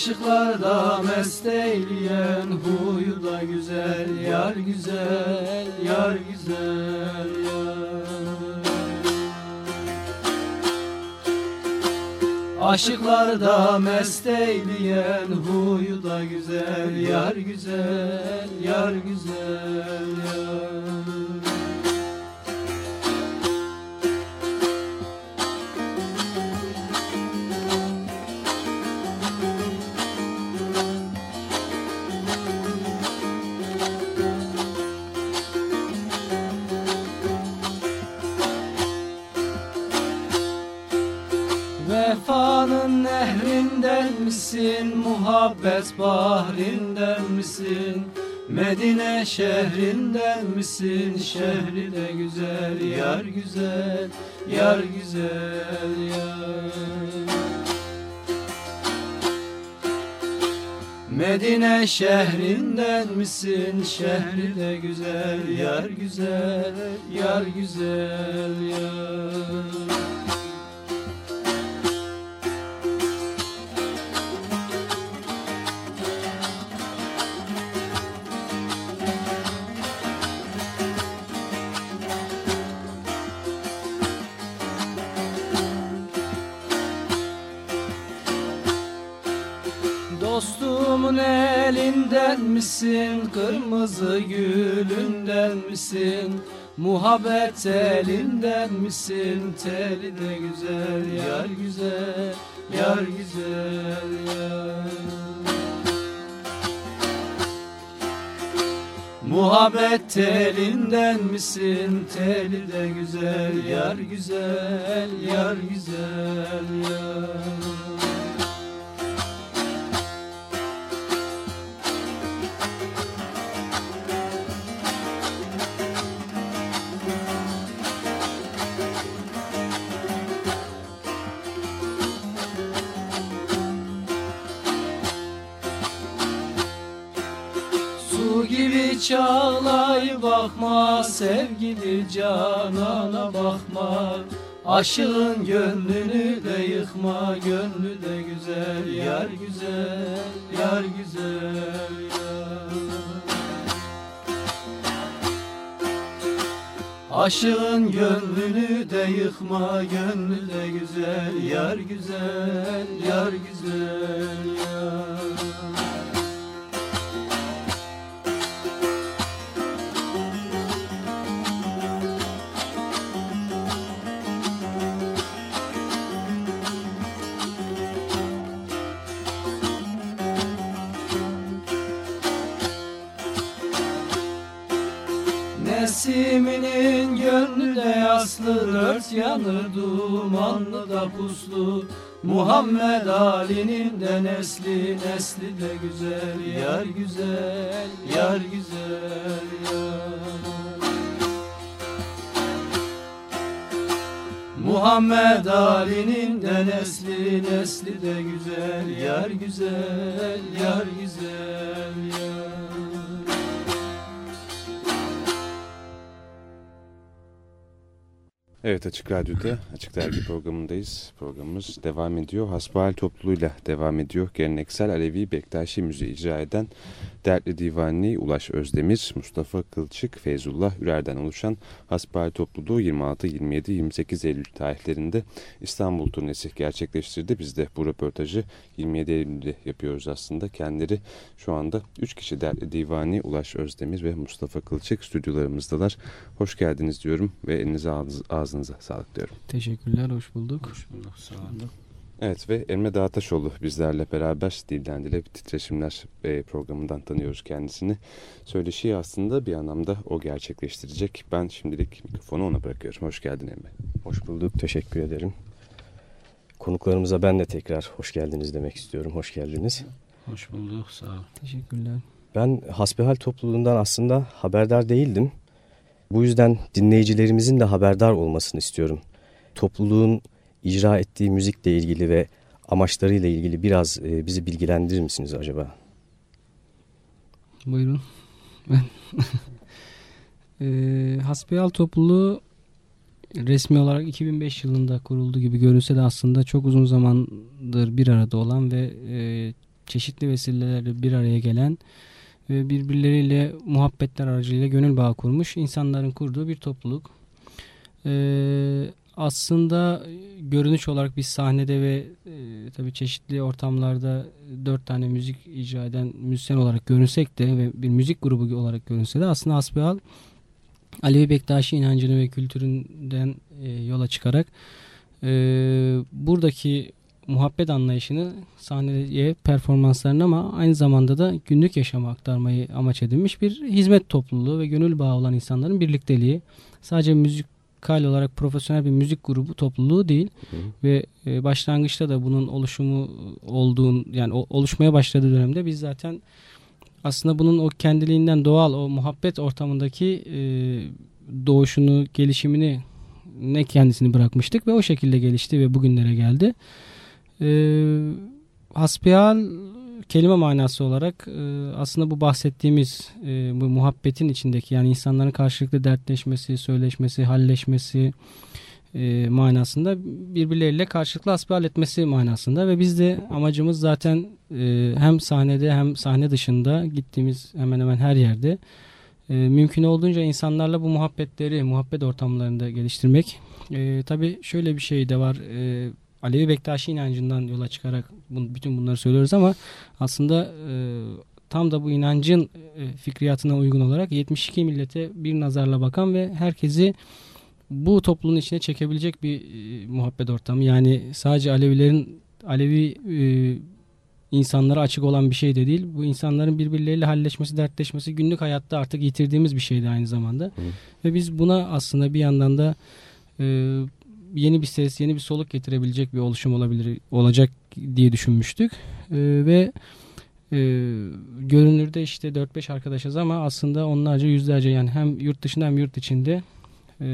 Aşıklarda mest eyleyen huyu da güzel yar güzel yar güzel yar. Aşıklarda mest misin, muhabbet bahrinden misin? Medine şehrinden misin, şehri de güzel, yar güzel, yar güzel, yar. Medine şehrinden misin, şehri de güzel, yar güzel, yar güzel, yar. Elinden misin, kırmızı gülünden misin? Muhabbet elinden misin, teli de güzel, yar güzel, yar güzel, yar. Muhabbet telinden misin, teli de güzel, yar güzel, yar güzel, yar. Gibi çağlay bakma sevgili canana bakma. Aşığın gönlünü de yıkma gönlü de güzel yar güzel yar güzel yar. Aşığın gönlünü de yıkma gönlü de güzel yar güzel yar güzel yar Nesiminin gönlü de yaslı Dört yanı dumanlı da puslu. Muhammed Ali'nin de nesli Nesli de güzel Yar güzel Yar güzel yar. Muhammed Ali'nin de nesli Nesli de güzel Yar güzel Yar güzel yar Evet Açık Radyo'da Açık Dergi programındayız. Programımız devam ediyor. Hasbihal topluluğuyla devam ediyor. Geleneksel Alevi Bektaşi müziği icra eden Dertli Divani Ulaş Özdemir, Mustafa Kılçık, Feyzullah Ürer'den oluşan Hasbihal topluluğu 26, 27, 28 Eylül tarihlerinde İstanbul turnesi gerçekleştirdi. Biz de bu röportajı 27 Eylül'de yapıyoruz aslında. Kendileri şu anda 3 kişi Dertli Divani Ulaş Özdemir ve Mustafa Kılçık stüdyolarımızdalar. Hoş geldiniz diyorum ve elinize ağzınıza, ağzınıza sağlık diyorum. Teşekkürler, hoş bulduk. Hoş bulduk, sağ olun. Evet ve Emre Dağtaşoğlu bizlerle beraber Dilden Dile Titreşimler e, programından tanıyoruz kendisini. Söyleşiyi aslında bir anlamda o gerçekleştirecek. Ben şimdilik mikrofonu ona bırakıyorum. Hoş geldin Emre. Hoş bulduk, teşekkür ederim. Konuklarımıza ben de tekrar hoş geldiniz demek istiyorum. Hoş geldiniz. Hoş bulduk, sağ ol. Teşekkürler. Ben hasbihal topluluğundan aslında haberdar değildim. Bu yüzden dinleyicilerimizin de haberdar olmasını istiyorum. Topluluğun icra ettiği müzikle ilgili ve amaçlarıyla ilgili biraz e, bizi bilgilendirir misiniz acaba? Buyurun. Ben e, Hasbihal topluluğu resmi olarak 2005 yılında kuruldu gibi görünse de aslında çok uzun zamandır bir arada olan ve e, çeşitli vesilelerle bir araya gelen birbirleriyle muhabbetler aracılığıyla gönül bağı kurmuş insanların kurduğu bir topluluk. E, aslında görünüş olarak biz sahnede ve e, tabii çeşitli ortamlarda dört tane müzik icra eden müzisyen olarak görünsek de ve bir müzik grubu olarak görünse de aslında Asbihal Alevi Bektaşi inancını ve kültüründen e, yola çıkarak e, buradaki muhabbet anlayışını sahneye performanslarını ama aynı zamanda da günlük yaşama aktarmayı amaç edinmiş bir hizmet topluluğu ve gönül bağı olan insanların birlikteliği. Sadece müzikal olarak profesyonel bir müzik grubu topluluğu değil Hı. ve e, başlangıçta da bunun oluşumu olduğun yani o, oluşmaya başladığı dönemde biz zaten aslında bunun o kendiliğinden doğal o muhabbet ortamındaki e, doğuşunu, gelişimini ne kendisini bırakmıştık ve o şekilde gelişti ve bugünlere geldi. E, hasbihal kelime manası olarak e, aslında bu bahsettiğimiz e, bu muhabbetin içindeki yani insanların karşılıklı dertleşmesi, söyleşmesi, halleşmesi e, manasında birbirleriyle karşılıklı hasbihal etmesi manasında ve biz de amacımız zaten e, hem sahnede hem sahne dışında gittiğimiz hemen hemen her yerde e, mümkün olduğunca insanlarla bu muhabbetleri, muhabbet ortamlarında geliştirmek. E, Tabii şöyle bir şey de var. E, Alevi Bektaşi inancından yola çıkarak bütün bunları söylüyoruz ama aslında e, tam da bu inancın e, fikriyatına uygun olarak 72 millete bir nazarla bakan ve herkesi bu toplumun içine çekebilecek bir e, muhabbet ortamı. Yani sadece Alevilerin Alevi e, insanlara açık olan bir şey de değil. Bu insanların birbirleriyle halleşmesi, dertleşmesi günlük hayatta artık yitirdiğimiz bir şeydi aynı zamanda. Hı. Ve biz buna aslında bir yandan da e, yeni bir ses, yeni bir soluk getirebilecek bir oluşum olabilir olacak diye düşünmüştük. E, ve e, görünürde işte 4-5 arkadaşız ama aslında onlarca yüzlerce yani hem yurt dışında hem yurt içinde e,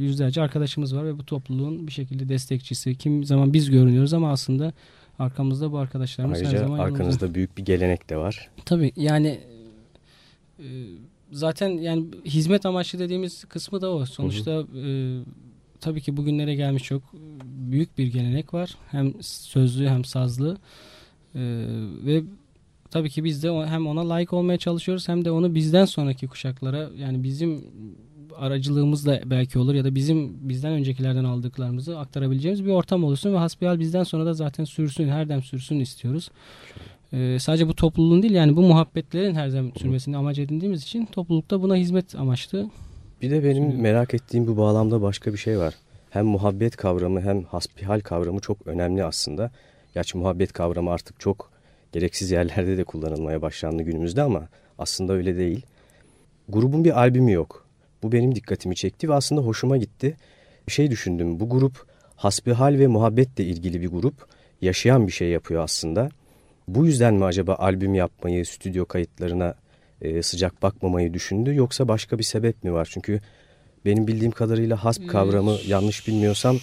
yüzlerce arkadaşımız var ve bu topluluğun bir şekilde destekçisi. Kim zaman biz görünüyoruz ama aslında arkamızda bu arkadaşlarımız her Ayrıca zaman arkanızda yanımızda. büyük bir gelenek de var. Tabii yani e, zaten yani hizmet amaçlı dediğimiz kısmı da o. Sonuçta e, tabii ki bugünlere gelmiş çok büyük bir gelenek var. Hem sözlü hem sazlı. E, ve tabii ki biz de hem ona layık olmaya çalışıyoruz hem de onu bizden sonraki kuşaklara yani bizim aracılığımızla belki olur ya da bizim bizden öncekilerden aldıklarımızı aktarabileceğimiz bir ortam oluşsun ve hasbihal bizden sonra da zaten sürsün, her dem sürsün istiyoruz. Ee, sadece bu topluluğun değil yani bu muhabbetlerin her zaman sürmesini amaç edindiğimiz için toplulukta buna hizmet amaçlı. Bir de benim Şimdi- merak ettiğim bu bağlamda başka bir şey var. Hem muhabbet kavramı hem hasbihal kavramı çok önemli aslında. Gerçi muhabbet kavramı artık çok gereksiz yerlerde de kullanılmaya başlandı günümüzde ama aslında öyle değil. Grubun bir albümü yok. Bu benim dikkatimi çekti ve aslında hoşuma gitti. Bir şey düşündüm. Bu grup hasbihal ve muhabbetle ilgili bir grup. Yaşayan bir şey yapıyor aslında. Bu yüzden mi acaba albüm yapmayı, stüdyo kayıtlarına e, sıcak bakmamayı düşündü yoksa başka bir sebep mi var? Çünkü benim bildiğim kadarıyla hasb kavramı yanlış bilmiyorsam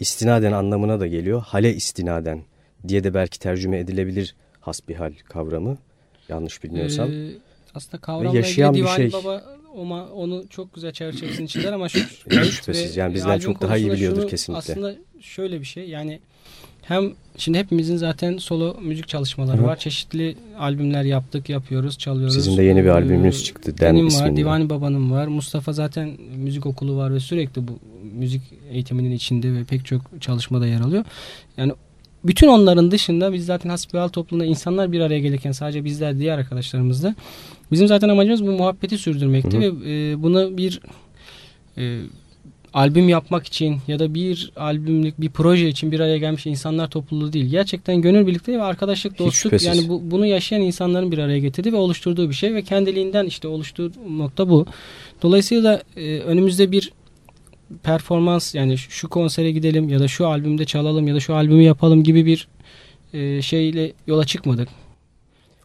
istinaden anlamına da geliyor. Hale istinaden diye de belki tercüme edilebilir hasbihal kavramı yanlış bilmiyorsam. Ee, aslında kavramla yaşayan ilgili bir şey. Baba ama onu çok güzel çerçevesinin içindeler ama şu, şüphesiz. Yani bizden çok daha iyi biliyordur kesinlikle. Aslında şöyle bir şey yani hem şimdi hepimizin zaten solo müzik çalışmaları Hı hı. var. Çeşitli albümler yaptık, yapıyoruz, çalıyoruz. Sizin de yeni bir Ee, albümünüz çıktı. Den Benim var. Divani Baba'nın var. Mustafa zaten müzik okulu var ve sürekli bu müzik eğitiminin içinde ve pek çok çalışmada yer alıyor. Yani bütün onların dışında biz zaten hasbihal toplumunda insanlar bir araya gelirken sadece bizler diğer arkadaşlarımız da bizim zaten amacımız bu muhabbeti sürdürmekti Hı ve e, buna bir e, albüm yapmak için ya da bir albümlük bir proje için bir araya gelmiş insanlar topluluğu değil. Gerçekten gönül birlikte ve arkadaşlık, Hiç dostluk şüphesiz. yani bu, bunu yaşayan insanların bir araya getirdiği ve oluşturduğu bir şey ve kendiliğinden işte oluştuğu nokta bu. Dolayısıyla e, önümüzde bir performans yani şu- konsere gidelim ya da şu albümde çalalım ya da şu albümü yapalım gibi bir e, şeyle yola çıkmadık.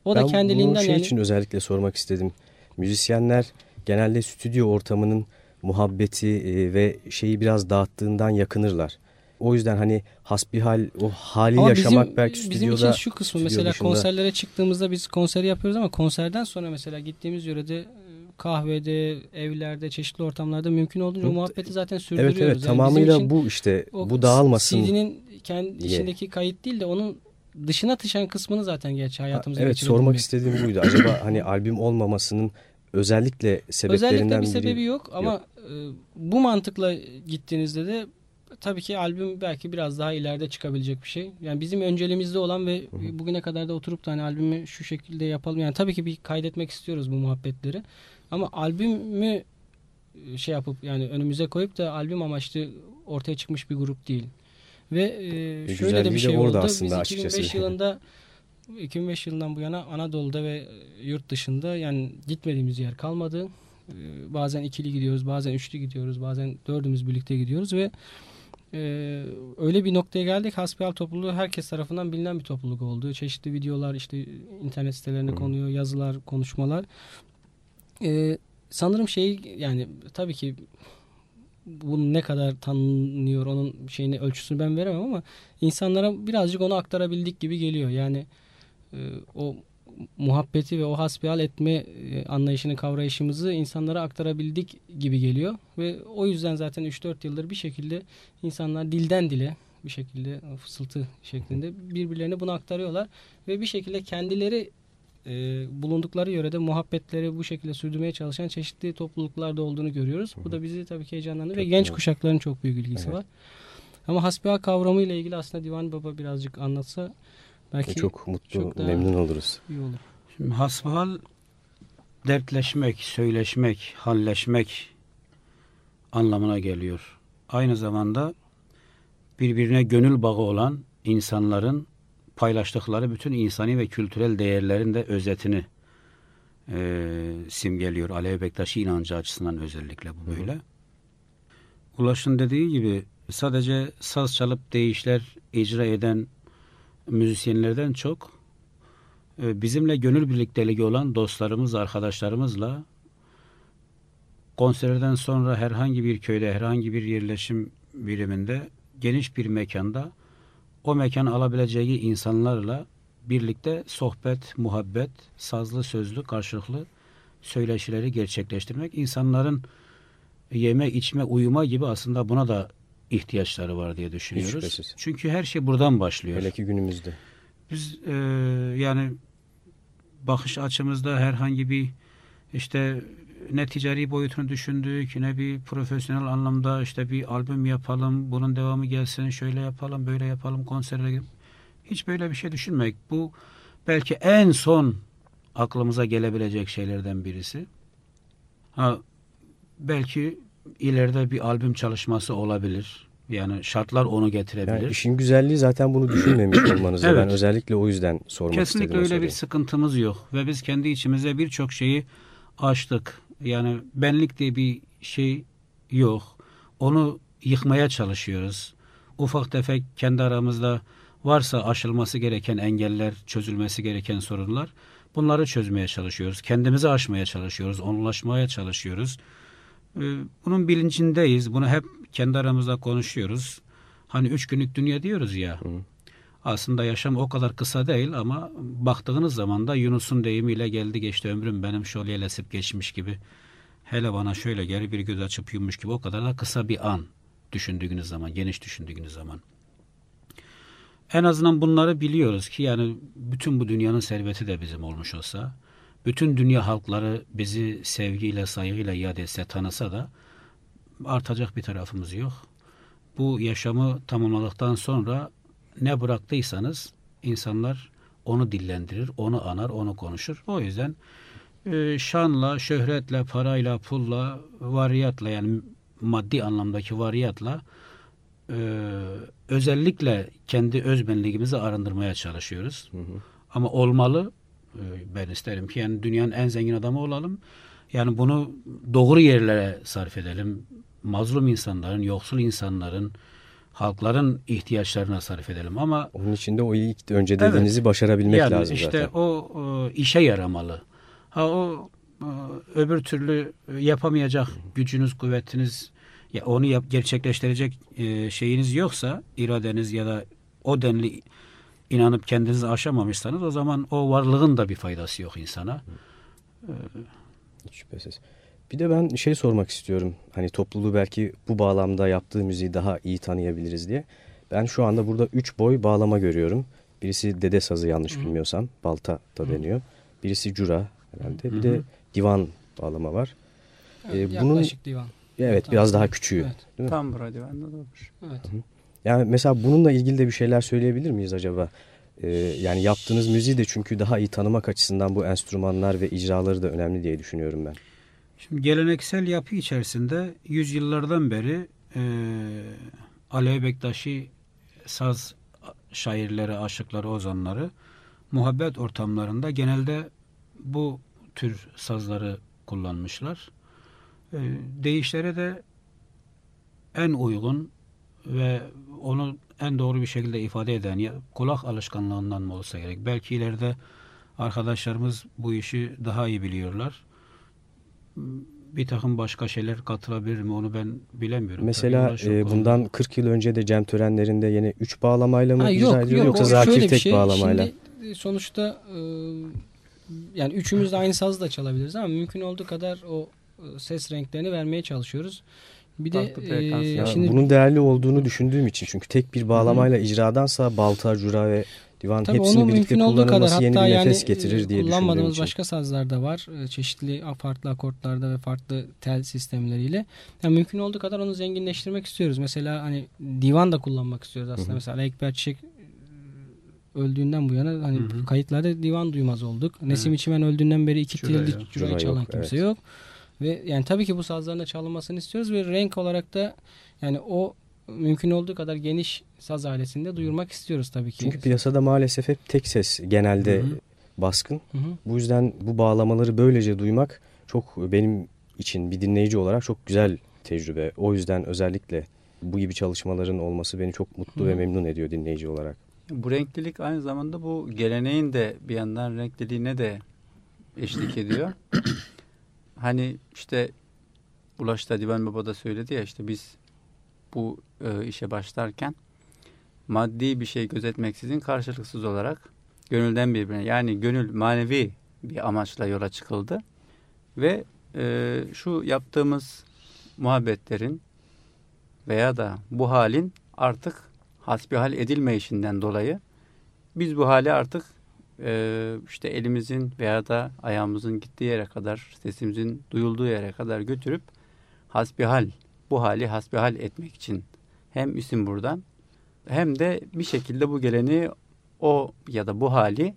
O da Ben kendiliğinden bunu şey yani için özellikle sormak istedim. Müzisyenler genelde stüdyo ortamının muhabbeti e, ve şeyi biraz dağıttığından yakınırlar. O yüzden hani hasbihal o hali Ama yaşamak bizim, belki bizim stüdyoda için şu kısmı mesela dışında- konserlere çıktığımızda biz konseri yapıyoruz ama konserden sonra mesela gittiğimiz yörede e, kahvede, evlerde, çeşitli ortamlarda mümkün olduğunca o muhabbeti zaten sürdürüyoruz. Evet evet Yani tamamıyla bizim bu işte bu dağılmasın. CD'nin kendi diye. içindeki kayıt değil de onun dışına taşan kısmını zaten geç hayatımıza Evet geçirelim sormak istediğim buydu. Acaba hani albüm olmamasının özellikle sebeplerinden Özellikle bir biri sebebi yok ama e, bu mantıkla gittiğinizde de tabii ki albüm belki biraz daha ileride çıkabilecek bir şey. Yani bizim önceliğimizde olan ve bugüne kadar da oturup da hani albümü şu şekilde yapalım. Yani tabii ki bir kaydetmek istiyoruz bu muhabbetleri. Ama albümü e, şey yapıp yani önümüze koyup da albüm amaçlı ortaya çıkmış bir grup değil. Ve e, şöyle de bir de şey orada oldu. aslında Biz açıkçası. 2005 yılında 2005 yılından bu yana Anadolu'da ve e, yurt dışında yani gitmediğimiz yer kalmadı. Ee, Bazen ikili gidiyoruz, bazen üçlü gidiyoruz, bazen dördümüz birlikte gidiyoruz ve e, öyle bir noktaya geldik. Hasbihal topluluğu herkes tarafından bilinen bir topluluk oldu. Çeşitli videolar işte internet sitelerine konuyor, yazılar, konuşmalar. Ee, sanırım şey yani tabii ki bunu ne kadar tanınıyor onun şeyini ölçüsünü ben veremem ama insanlara birazcık onu aktarabildik gibi geliyor. Yani e, o muhabbeti ve o hasbihal etme e, anlayışını kavrayışımızı insanlara aktarabildik gibi geliyor ve o yüzden zaten 3-4 yıldır bir şekilde insanlar dilden dile bir şekilde fısıltı şeklinde birbirlerine bunu aktarıyorlar ve bir şekilde kendileri e, bulundukları yörede muhabbetleri bu şekilde sürdürmeye çalışan çeşitli topluluklarda olduğunu görüyoruz. Bu da bizi tabii ki heyecanlandırıyor ve genç kuşakların çok büyük ilgisi Evet. var. Ama hasbihal kavramı ile ilgili aslında Divan Baba birazcık anlatsa belki çok mutlu, çok daha- memnun oluruz. iyi olur. Şimdi hasbihal dertleşmek, söyleşmek, halleşmek anlamına geliyor. Aynı zamanda birbirine gönül bağı olan insanların paylaştıkları bütün insani ve kültürel değerlerin de özetini e, simgeliyor. Alevi Bektaşi inancı açısından özellikle bu böyle. Ulaş'ın dediği gibi sadece saz çalıp değişler icra eden müzisyenlerden çok e, bizimle gönül birlikteliği olan dostlarımız, arkadaşlarımızla konserden sonra herhangi bir köyde, herhangi bir yerleşim biriminde geniş bir mekanda o mekan alabileceği insanlarla birlikte sohbet, muhabbet, sazlı sözlü karşılıklı söyleşileri gerçekleştirmek insanların yeme, içme, uyuma gibi aslında buna da ihtiyaçları var diye düşünüyoruz. şüphesiz. Çünkü her şey buradan başlıyor. Hele ki günümüzde. Biz e, yani bakış açımızda herhangi bir işte ne ticari boyutunu düşündük ne bir profesyonel anlamda işte bir albüm yapalım bunun devamı gelsin şöyle yapalım böyle yapalım konserlere hiç böyle bir şey düşünmek bu belki en son aklımıza gelebilecek şeylerden birisi ha, belki ileride bir albüm çalışması olabilir yani şartlar onu getirebilir Yani işin güzelliği zaten bunu düşünmemiş olmanızda. Evet. Ben özellikle o yüzden sormak Kesinlikle istedim. o öyle bir sıkıntımız yok ve biz kendi içimizde birçok şeyi aştık. Yani benlik diye bir şey yok. Onu yıkmaya çalışıyoruz. Ufak tefek kendi aramızda varsa aşılması gereken engeller, çözülmesi gereken sorunlar bunları çözmeye çalışıyoruz. Kendimizi aşmaya çalışıyoruz, onlaşmaya çalışıyoruz. Ee, Bunun bilincindeyiz. Bunu hep kendi aramızda konuşuyoruz. Hani üç günlük dünya diyoruz ya. Aslında yaşam o kadar kısa değil ama baktığınız zaman da Yunus'un deyimiyle geldi geçti ömrüm benim şöyle esip geçmiş gibi. Hele bana şöyle geri bir göz açıp yummuş gibi o kadar da kısa bir an düşündüğünüz zaman, geniş düşündüğünüz zaman. En azından bunları biliyoruz ki yani bütün bu dünyanın serveti de bizim olmuş olsa, bütün dünya halkları bizi sevgiyle, saygıyla iade etse, tanısa da artacak bir tarafımız yok. Bu yaşamı tamamladıktan sonra ne bıraktıysanız insanlar onu dillendirir, onu anar, onu konuşur. O yüzden e, şanla, şöhretle, parayla, pulla, variyatla yani maddi anlamdaki variyatla e, özellikle kendi özbenliğimizi arındırmaya çalışıyoruz. Ama olmalı. E, ben isterim ki yani dünyanın en zengin adamı olalım. Yani bunu doğru yerlere sarf edelim. Mazlum insanların, yoksul insanların, halkların ihtiyaçlarına sarf edelim. Ama Onun için de o ilk önce Evet. dediğinizi başarabilmek yani lazım işte zaten. o e, işe yaramalı. Ha o e, öbür türlü yapamayacak gücünüz, kuvvetiniz ya onu yap, gerçekleştirecek e, şeyiniz yoksa iradeniz ya da o denli inanıp kendinizi aşamamışsanız o zaman o varlığın da bir faydası yok insana. Hiç şüphesiz. Bir de ben şey sormak istiyorum. Hani topluluğu belki bu bağlamda yaptığı müziği daha iyi tanıyabiliriz diye. Ben şu anda burada üç boy bağlama görüyorum. Birisi dede sazı yanlış Hı. bilmiyorsam. Balta da deniyor. Birisi cura herhalde. Hı Bir hı. de divan bağlama var. Evet, Ee, bunun- divan. Evet Tam- biraz daha küçüğü. Evet. Değil mi? Tam burada divanda da olur. Evet. Yani mesela bununla ilgili de bir şeyler söyleyebilir miyiz acaba? Ee, yani yaptığınız müziği de çünkü daha iyi tanımak açısından bu enstrümanlar ve icraları da önemli diye düşünüyorum ben. Şimdi geleneksel yapı içerisinde yüzyıllardan beri e, Alevi Bektaşi saz şairleri, aşıkları, ozanları muhabbet ortamlarında genelde bu tür sazları kullanmışlar. E, değişlere de en uygun ve onu en doğru bir şekilde ifade eden ya kulak alışkanlığından mı olsa gerek. Belki ileride arkadaşlarımız bu işi daha iyi biliyorlar bir takım başka şeyler katılabilir mi onu ben bilemiyorum. Mesela e, bundan 40 yıl önce de cem törenlerinde yine 3 bağlamayla mı Ha, icra yok ediliyor yok yoksa zakir tek şey. bağlamayla? Şimdi e, sonuçta e, yani üçümüz de aynı sazı da çalabiliriz ama mümkün olduğu kadar o e, ses renklerini vermeye çalışıyoruz. Bir de e, yani. Şimdi bunun değerli olduğunu düşündüğüm için çünkü tek bir bağlamayla icradansa balta, cura ve divan Tabii hepsinin onu birlikte kadar kullanılması yeni hatta bir yani nefes getirir e, diye düşündüğüm kullanmadığımız için. başka sazlar da var. Çeşitli farklı akortlarda ve farklı tel sistemleriyle. Yani mümkün olduğu kadar onu zenginleştirmek istiyoruz. Mesela hani divan da kullanmak istiyoruz aslında. Hı hı. Mesela Ekber Çiçek öldüğünden bu yana hani Hı hı. kayıtlarda divan duymaz olduk. Nesim İçimen öldüğünden beri iki yok. cürayı Cüra çalan yok, kimse evet. yok. Ve yani tabii ki bu sazların da çalınmasını istiyoruz ve renk olarak da yani o mümkün olduğu kadar geniş saz ailesinde duyurmak istiyoruz tabii ki. Çünkü piyasada maalesef hep tek ses genelde Hı hı. baskın. Hı hı. Bu yüzden bu bağlamaları böylece duymak çok benim için bir dinleyici olarak çok güzel tecrübe. O yüzden özellikle bu gibi çalışmaların olması beni çok mutlu Hı. ve memnun ediyor dinleyici olarak. Bu renklilik aynı zamanda bu geleneğin de bir yandan renkliliğine de eşlik ediyor. hani işte Ulaş da Divan Baba da söyledi ya işte biz bu e, işe başlarken maddi bir şey gözetmeksizin karşılıksız olarak gönülden birbirine yani gönül manevi bir amaçla yola çıkıldı. Ve e, şu yaptığımız muhabbetlerin veya da bu halin artık hasbihal edilmeyişinden dolayı biz bu hali artık e, işte elimizin veya da ayağımızın gittiği yere kadar sesimizin duyulduğu yere kadar götürüp hasbihal bu hali hasbihal etmek için hem isim buradan hem de bir şekilde bu geleni o ya da bu hali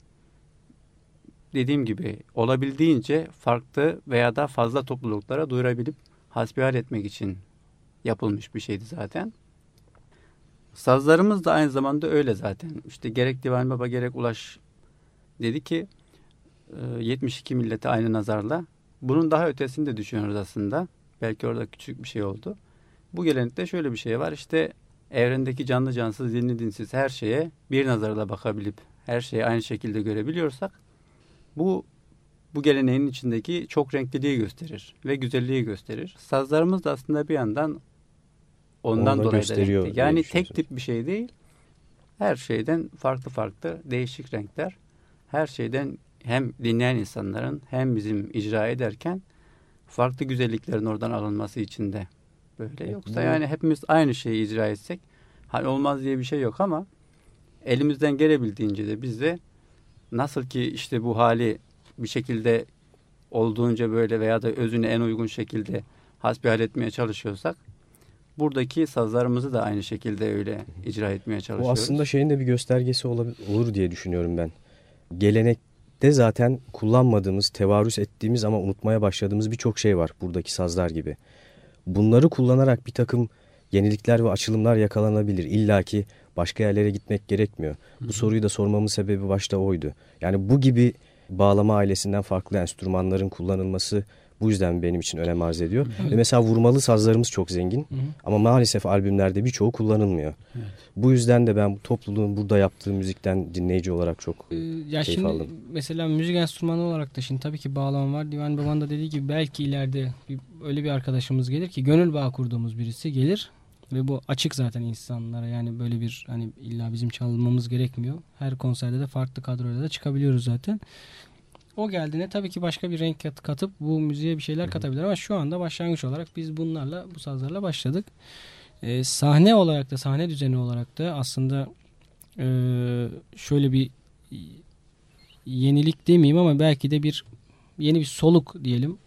dediğim gibi olabildiğince farklı veya da fazla topluluklara duyurabilip hasbihal etmek için yapılmış bir şeydi zaten. Sazlarımız da aynı zamanda öyle zaten. İşte gerek Divan Baba gerek Ulaş dedi ki e, 72 millete aynı nazarla. Bunun daha ötesini de düşünüyoruz aslında. Belki orada küçük bir şey oldu. Bu gelenekte şöyle bir şey var. İşte evrendeki canlı cansız, dinli dinsiz her şeye bir nazarla bakabilip her şeyi aynı şekilde görebiliyorsak bu bu geleneğin içindeki çok renkliliği gösterir ve güzelliği gösterir. Sazlarımız da aslında bir yandan ondan Onu da dolayı da gösteriyor renkli. diye Yani tek tip bir şey değil. Her şeyden farklı farklı değişik renkler. Her şeyden hem dinleyen insanların hem bizim icra ederken farklı güzelliklerin oradan alınması için de böyle. Evet, Yoksa bu- yani hepimiz aynı şeyi icra etsek hani olmaz diye bir şey yok ama elimizden gelebildiğince de biz de nasıl ki işte bu hali bir şekilde olduğunca böyle veya da özüne en uygun şekilde hasbihal etmeye çalışıyorsak buradaki sazlarımızı da aynı şekilde öyle icra etmeye Bu çalışıyoruz. aslında şeyin de bir göstergesi olur diye düşünüyorum ben. Gelenekte zaten kullanmadığımız, tevarüs ettiğimiz ama unutmaya başladığımız birçok şey var buradaki sazlar gibi. Bunları kullanarak bir takım yenilikler ve açılımlar yakalanabilir. İlla ki başka yerlere gitmek gerekmiyor. Bu soruyu da sormamın sebebi başta oydu. Yani bu gibi bağlama ailesinden farklı enstrümanların kullanılması bu yüzden benim için önem arz ediyor. Ve mesela vurmalı sazlarımız çok zengin Hı hı. ama maalesef albümlerde birçoğu kullanılmıyor. Evet. Bu yüzden de ben topluluğun burada yaptığı müzikten dinleyici olarak çok Ee, ya keyif şimdi aldım. mesela müzik enstrümanı olarak da şimdi tabii ki bağlama var. Divan Baban da dediği gibi belki ileride bir, öyle bir arkadaşımız gelir ki gönül bağı kurduğumuz birisi gelir ve bu açık zaten insanlara yani böyle bir hani illa bizim çalmamız gerekmiyor. Her konserde de farklı kadroyla da çıkabiliyoruz zaten. O geldiğinde tabii ki başka bir renk kat, katıp bu müziğe bir şeyler katabilir ama şu anda başlangıç olarak biz bunlarla bu sazlarla başladık. Ee, sahne olarak da sahne düzeni olarak da aslında e, şöyle bir yenilik demeyeyim ama belki de bir yeni bir soluk diyelim.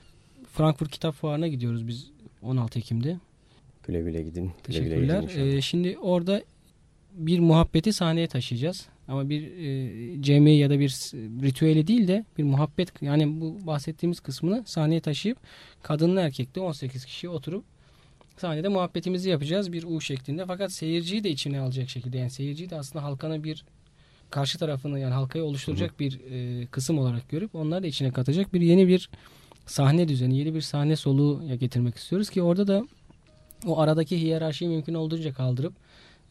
Frankfurt Kitap Fuarı'na gidiyoruz biz 16 Ekim'de. Güle güle gidin. Güle Teşekkürler. güle gidin. Ee, şimdi orada bir muhabbeti sahneye taşıyacağız. Ama bir e, cemi ya da bir ritüeli değil de bir muhabbet yani bu bahsettiğimiz kısmını sahneye taşıyıp kadınlı erkekli 18 kişi oturup sahnede muhabbetimizi yapacağız bir U şeklinde. Fakat seyirciyi de içine alacak şekilde yani seyirciyi de aslında halkanın bir karşı tarafını yani halkayı oluşturacak bir e, kısım olarak görüp onları da içine katacak bir yeni bir sahne düzeni, yeni bir sahne soluğu getirmek istiyoruz ki orada da o aradaki hiyerarşiyi mümkün olduğunca kaldırıp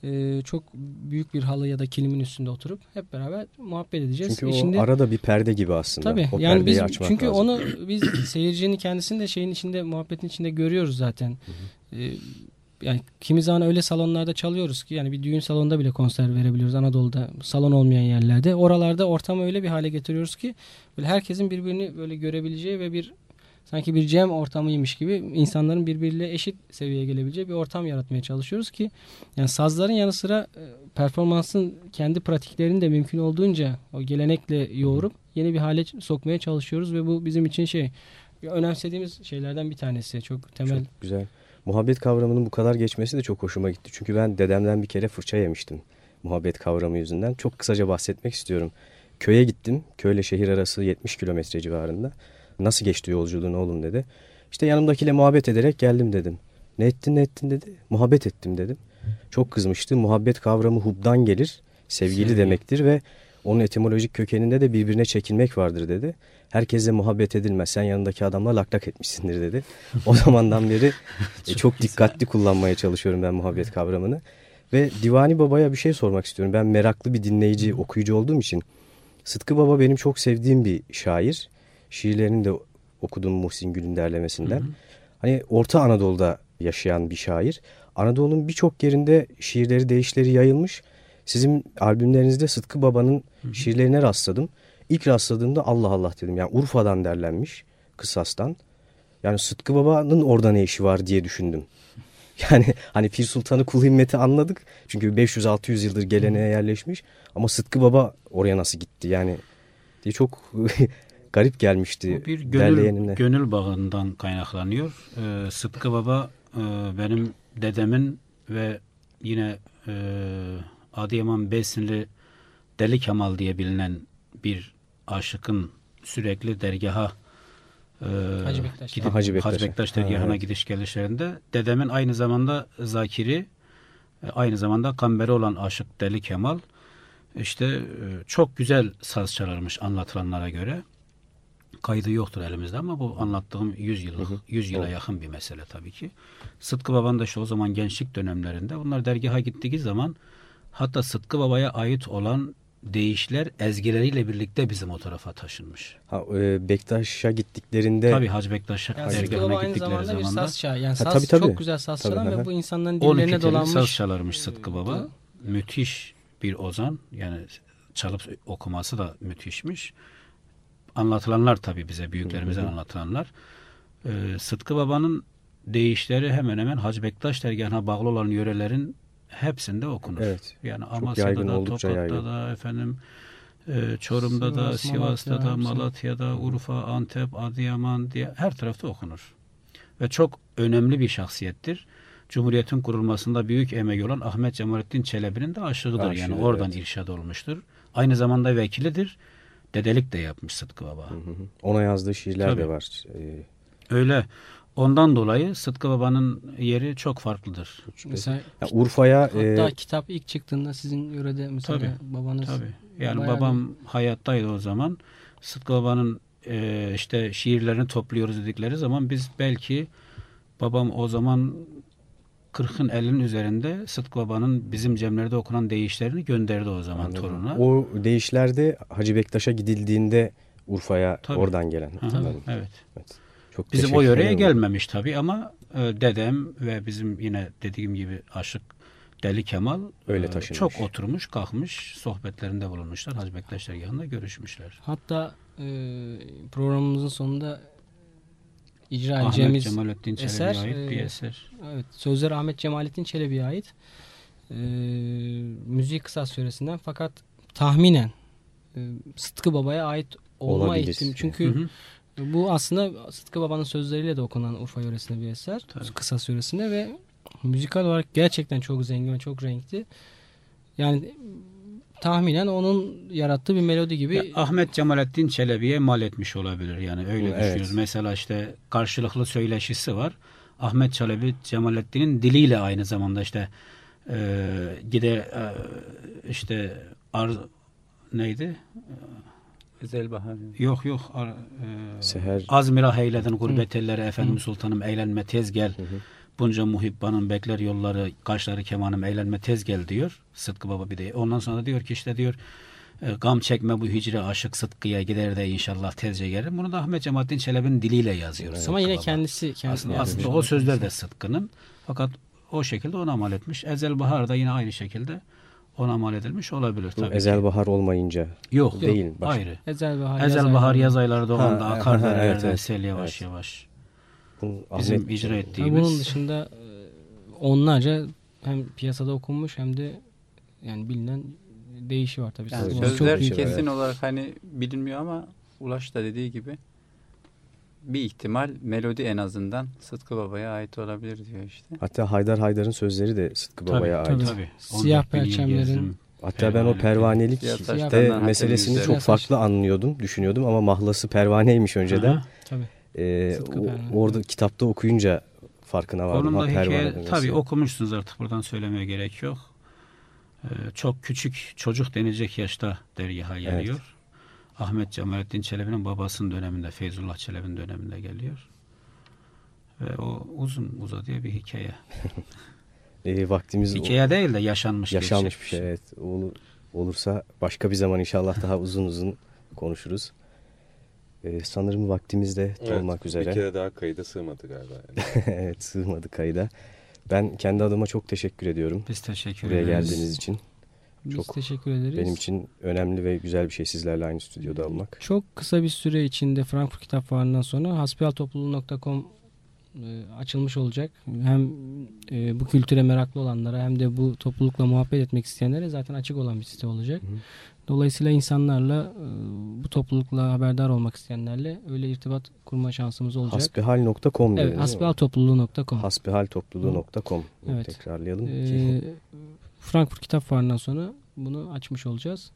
e, çok büyük bir halı ya da kilimin üstünde oturup hep beraber muhabbet edeceğiz. Çünkü o İçinde- arada bir perde gibi aslında. Tabii o yani biz açmak çünkü lazım. onu biz seyircinin kendisini de şeyin içinde muhabbetin içinde görüyoruz zaten. Ee, yani kimi zaman öyle salonlarda çalıyoruz ki yani bir düğün salonunda bile konser verebiliyoruz Anadolu'da salon olmayan yerlerde. Oralarda ortamı öyle bir hale getiriyoruz ki böyle herkesin birbirini böyle görebileceği ve bir sanki bir cem ortamıymış gibi insanların birbiriyle eşit seviyeye gelebileceği bir ortam yaratmaya çalışıyoruz ki yani sazların yanı sıra e, performansın kendi pratiklerini de mümkün olduğunca o gelenekle yoğurup yeni bir hale sokmaya çalışıyoruz ve bu bizim için şey önemsediğimiz şeylerden bir tanesi çok temel Çok güzel. Muhabbet kavramının bu kadar geçmesi de çok hoşuma gitti. Çünkü ben dedemden bir kere fırça yemiştim. Muhabbet kavramı yüzünden. Çok kısaca bahsetmek istiyorum. Köye gittim. Köyle şehir arası 70 kilometre civarında. Nasıl geçti yolculuğun oğlum dedi. İşte yanımdakiyle muhabbet ederek geldim dedim. Ne ettin ne ettin dedi. Muhabbet ettim dedim. Çok kızmıştı. Muhabbet kavramı hubdan gelir. Sevgili Sevgi. demektir ve onun etimolojik kökeninde de birbirine çekilmek vardır dedi. Herkese muhabbet edilmez. Sen yanındaki adamla lak lak etmişsindir dedi. O zamandan beri e, çok dikkatli kullanmaya çalışıyorum ben muhabbet kavramını. Ve Divani Baba'ya bir şey sormak istiyorum. Ben meraklı bir dinleyici, okuyucu olduğum için. Sıtkı Baba benim çok sevdiğim bir şair. Şiirlerini de okudum Muhsin Gül'ün derlemesinden. Hani Orta Anadolu'da yaşayan bir şair. Anadolu'nun birçok yerinde şiirleri, deyişleri yayılmış. Sizin albümlerinizde Sıtkı Baba'nın şiirlerine rastladım. İlk rastladığımda Allah Allah dedim. Yani Urfa'dan derlenmiş, Kısas'tan. Yani Sıtkı Baba'nın orada ne işi var diye düşündüm. Yani hani Pir Sultan'ı kul himmeti anladık. Çünkü 500-600 yıldır geleneğe yerleşmiş. Ama Sıtkı Baba oraya nasıl gitti yani diye çok garip gelmişti Bu bir gönül, derleyenine. gönül bağından kaynaklanıyor. Ee, Sıtkı Baba e, benim dedemin ve yine e, Adıyaman Besinli Deli Kemal diye bilinen bir aşıkın sürekli dergaha e, Hacı Bektaş. gidip Ha, Hacı Bektaş'a. Hacı Bektaş Ha, dergahına evet. gidiş gelişlerinde dedemin aynı zamanda zakiri e, aynı zamanda kamberi olan aşık Deli Kemal işte e, çok güzel saz çalarmış anlatılanlara göre. Kaydı yoktur elimizde ama bu anlattığım 100 yıllık, 100 yıla yakın bir mesele tabii ki. Sıtkı Baba'nın da işte o zaman gençlik dönemlerinde bunlar dergaha gittiği zaman hatta Sıtkı Baba'ya ait olan deyişler ezgileriyle birlikte bizim o tarafa taşınmış. Ha, e, Bektaş'a gittiklerinde Tabii Hacı Bektaş Yani dergahına gittikleri zamanda bir zamanda saz. Yani Ha, saz tabii, tabii. çok güzel saz Tabii, çalan ve bu insanların 12 dillerine dolanmış. saz çalarmış Sıtkı Baba. Hı. Müthiş bir ozan. Yani çalıp okuması da müthişmiş. Anlatılanlar tabii bize büyüklerimizden anlatılanlar. Ee, Sıtkı Baba'nın deyişleri hemen hemen Hacı Bektaş dergahına bağlı olan yörelerin hepsinde okunur. Evet. Yani Amasya'da da, Tokat'ta yaygın. da, efendim e, Çorum'da da, Sivas, Sivas'ta Malatya, da, hepsi. Malatya'da, Urfa, Antep, Adıyaman diye her tarafta okunur. Ve çok önemli bir şahsiyettir. Cumhuriyet'in kurulmasında büyük emeği olan Ahmet Cemalettin Çelebi'nin de aşığıdır. Aşığı, yani oradan evet. irşad olmuştur. Aynı zamanda vekilidir. Dedelik de yapmış Sıtkı Baba. Hı hı. ona yazdığı şiirler Tabii. de var. E, Öyle. Ondan dolayı Sıtkı Baba'nın yeri çok farklıdır. Mesela ya Urfa'ya hatta e, kitap ilk çıktığında sizin yörede mesela Tabii, babanız Tabii. Yani bayağı babam hayattaydı o zaman. Sıtkı Baba'nın e, işte şiirlerini topluyoruz dedikleri zaman biz belki babam o zaman 40'ın 50'nin üzerinde Sıtkı Baba'nın bizim cemlerde okunan deyişlerini gönderdi o zaman anladım. toruna. o deyişlerde Hacı Bektaş'a gidildiğinde Urfa'ya oradan gelen. Hı hı, Anladım. evet. Çok Bizim o yöreye ederim. gelmemiş tabii ama e, dedem ve bizim yine dediğim gibi aşık Deli Kemal Öyle e, taşınmış. çok oturmuş kalkmış sohbetlerinde bulunmuşlar. Hacı Bektaş dergahında görüşmüşler. Hatta e, programımızın sonunda icra Ahmet edeceğimiz Cemalettin Çelebi'ye eser, ait bir e, eser. evet, sözler Ahmet Cemalettin Çelebi'ye ait. E, müziği kısa süresinden fakat tahminen e, Sıtkı Baba'ya ait olma Olabilir. ihtimali. Hı Çünkü hı. bu aslında Sıtkı Baba'nın sözleriyle de okunan Urfa yöresinde bir eser. Tabii. Kısa süresinde ve müzikal olarak gerçekten çok zengin ve çok renkli. Yani tahminen onun yarattığı bir melodi gibi Ya, Ahmet Cemalettin Çelebi'ye mal etmiş olabilir yani öyle Evet. düşünüyoruz. Mesela işte karşılıklı söyleşisi var. Ahmet Çelebi Cemalettin'in diliyle aynı zamanda işte e, gider e, işte ar, neydi? Ezel Bahar. Yok yok. Ar, e, Seher. Azmira heyledin gurbet elleri efendim sultanım eğlenme tez gel. Hı hı. Bunca muhibbanın bekler yolları kaşları kemanım eğlenme tez gel diyor. Sıtkı Baba bir de. Ondan sonra da diyor ki işte diyor e, gam çekme bu hicri aşık Sıtkı'ya gider de inşallah tezce gelir. Bunu da Ahmet Cemalettin Çelebi'nin diliyle yazıyor. ama Sıtkı yine Baba. kendisi kendisi aslında, aslında o sözler de Sıtkı'nın. Fakat o şekilde ona mal etmiş. Ezel Bahar da yine aynı şekilde ona mal edilmiş olabilir tabii Ezel ki. Bahar olmayınca Yok, değil, yok. Ayrı. Ezel Bahar, Ezel yaz Bahar ayları. yaz ayları doğanda Ha, akar ha, evet, evet. sel yavaş Evet. yavaş. Bu Bizim Ahmet- icra ettiğimiz. bunun dışında e, onlarca hem piyasada okunmuş hem de yani bilinen değişi var tabii. Yani Çok sözler şey, kesin evet. olarak hani bilinmiyor ama Ulaş da dediği gibi bir ihtimal melodi en azından Sıtkı Baba'ya ait olabilir diyor işte. Hatta Haydar Haydar'ın sözleri de Sıtkı Tabii, Baba'ya ait. tabii. Tabii. Siyah 14 bin yıl perçemlerin-. Hatta ben o Pervanelik. de meselesini çok farklı anlıyordum, düşünüyordum ama mahlası pervaneymiş önceden. Aha. Tabii. Sıtkı o- orada kitapta okuyunca farkına vardım. Onun da hikaye tabii okumuşsunuz artık buradan söylemeye gerek yok. Ee, çok küçük çocuk denilecek yaşta dergaha geliyor. Ahmet Cemalettin Çelebi'nin babasının döneminde Feyzullah Çelebi'nin döneminde geliyor. Ve o uzun uzadıya bir hikaye. Ee, vaktimiz o- Hikaye değil de yaşanmış. yaşanmış gerçek bir şey. Evet. Olu- olursa başka bir zaman inşallah daha uzun uzun konuşuruz. Ee, sanırım vaktimiz de Evet, dolmak üzere. Bir kere daha kayıda sığmadı galiba. Yani. evet sığmadı kayda. Ben kendi adıma çok teşekkür ediyorum. Biz teşekkür Buraya ederiz. geldiğiniz için. Biz Çok teşekkür ederiz. Benim için önemli ve güzel bir şey sizlerle aynı stüdyoda olmak. Çok kısa bir süre içinde Frankfurt Kitap Fuarı'ndan sonra hasbihaltopluluğu.com e, açılmış olacak. Hem e, bu kültüre meraklı olanlara hem de bu toplulukla muhabbet etmek isteyenlere zaten açık olan bir site olacak. Hı hı. Dolayısıyla insanlarla e, bu toplulukla haberdar olmak isteyenlerle öyle irtibat kurma şansımız olacak. Hasbihal.com evet, hasbihaltopluluğu.com. Hasbihaltopluluğu.com Evet. tekrarlayalım. Ee, Frankfurt Kitap Fuarı'ndan sonra bunu açmış olacağız.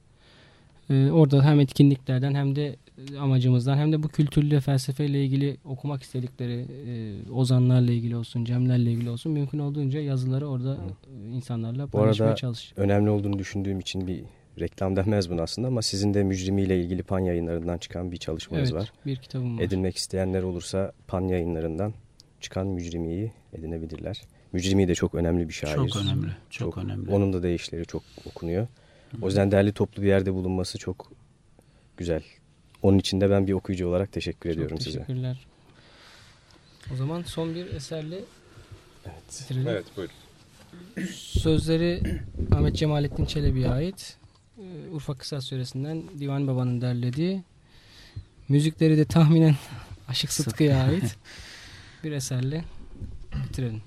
Ee, orada hem etkinliklerden hem de amacımızdan hem de bu kültürle felsefeyle ilgili okumak istedikleri e, ozanlarla ilgili olsun, cemlerle ilgili olsun mümkün olduğunca yazıları orada e, insanlarla Bu paylaşmaya arada çalışacağız. önemli olduğunu düşündüğüm için bir reklam denmez bunu aslında ama sizin de mücrimiyle ilgili pan yayınlarından çıkan bir çalışmanız Evet, var. bir kitabım var. Edinmek isteyenler olursa pan yayınlarından çıkan mücrimiyi edinebilirler. Mücrimi de çok önemli bir şair. Çok önemli. Çok, önemli. Onun da deyişleri çok okunuyor. O yüzden derli toplu bir yerde bulunması çok güzel. Onun için de ben bir okuyucu olarak teşekkür ediyorum Çok size. teşekkürler. O zaman son bir eserle bitirelim. evet buyurun. Sözleri Ahmet Cemalettin Çelebi'ye ait. Ee, Urfa Kısa Süresi'nden Divan Baba'nın derlediği. Müzikleri de tahminen Aşık Sıtkı'ya ait. Bir eserle bitirelim.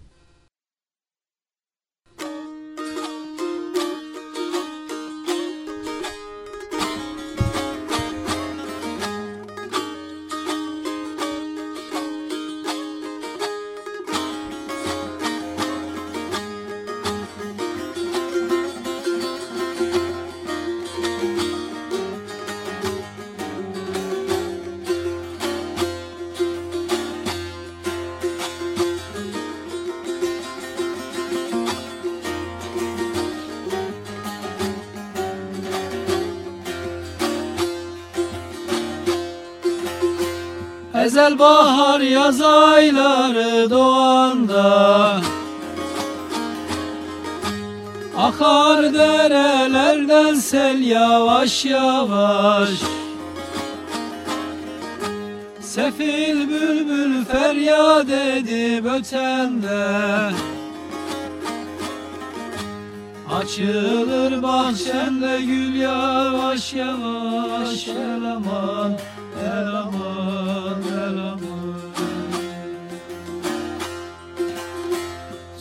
Ezel bahar yaz ayları doğanda. Akar derelerden sel yavaş yavaş. Sefil bülbül feryat edip ötende. Açılır bahçende gül yavaş yavaş. El aman,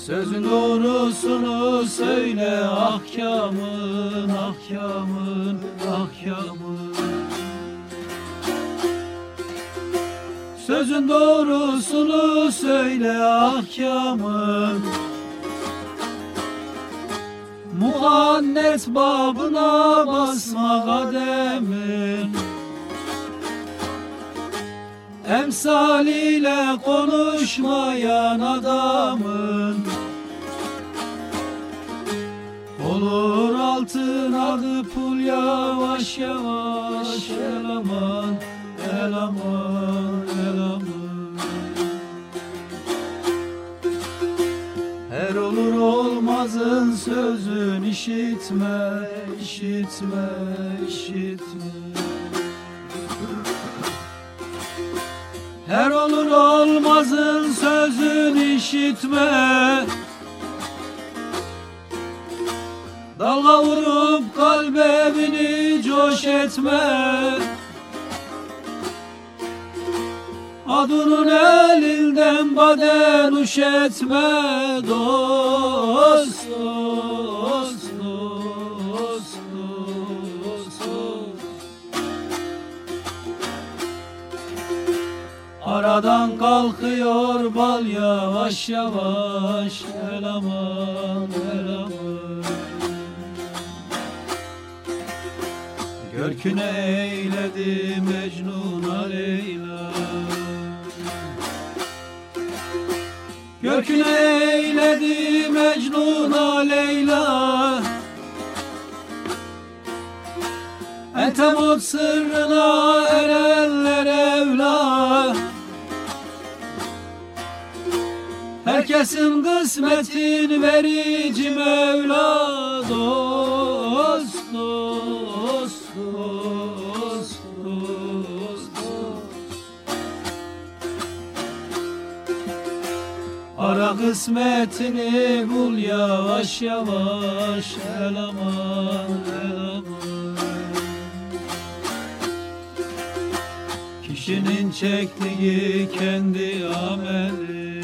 Sözün doğrusunu söyle ahkamın, ahkamın, ahkamın Sözün doğrusunu söyle ahkamın Muhannet babına basma kademin Emsaliyle konuşmayan adamın yavaş yavaş El aman, el aman, el aman. Her olur olmazın sözün işitme, işitme, işitme. Her olur olmazın sözün işitme Dalga vurup kalbini coş etme. Adının elinden baden uş etme Dost, dost, dost, dost. Aradan kalkıyor bal yavaş yavaş. El aman, Görküne eyledi Mecnun'a Leyla Görküne eyledi Mecnun'a Leyla Entemut sırrına erenler evla. Herkesin kısmetin verici Mevla Dost, kısmetini bul yavaş yavaş. El aman, el aman. Kişinin çektiği kendi ameli.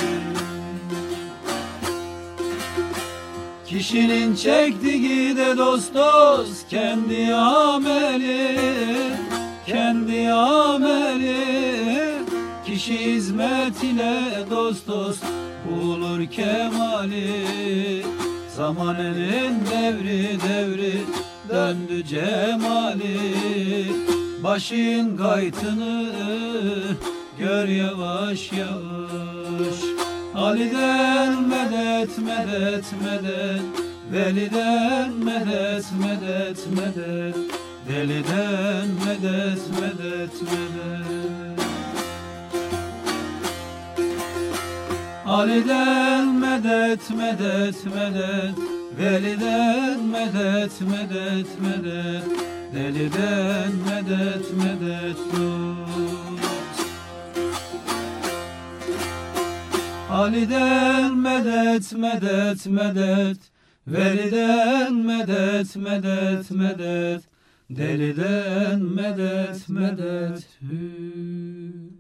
Kişinin çektiği de dost dost kendi ameli. Kendi ameli. Kişi hizmet ile dost dost bulur kemali? Zamanının devri devri döndü cemali. Başın kaytını gör yavaş yavaş. Ali'den medet medet medet. Veli'den medet medet medet. Deliden medet medet medet Ali'den medet medet medet. Veliden medet medet medet. Deliden medet medet dost Ali'den medet medet medet. Veliden medet medet medet. Deliden medet medet. hü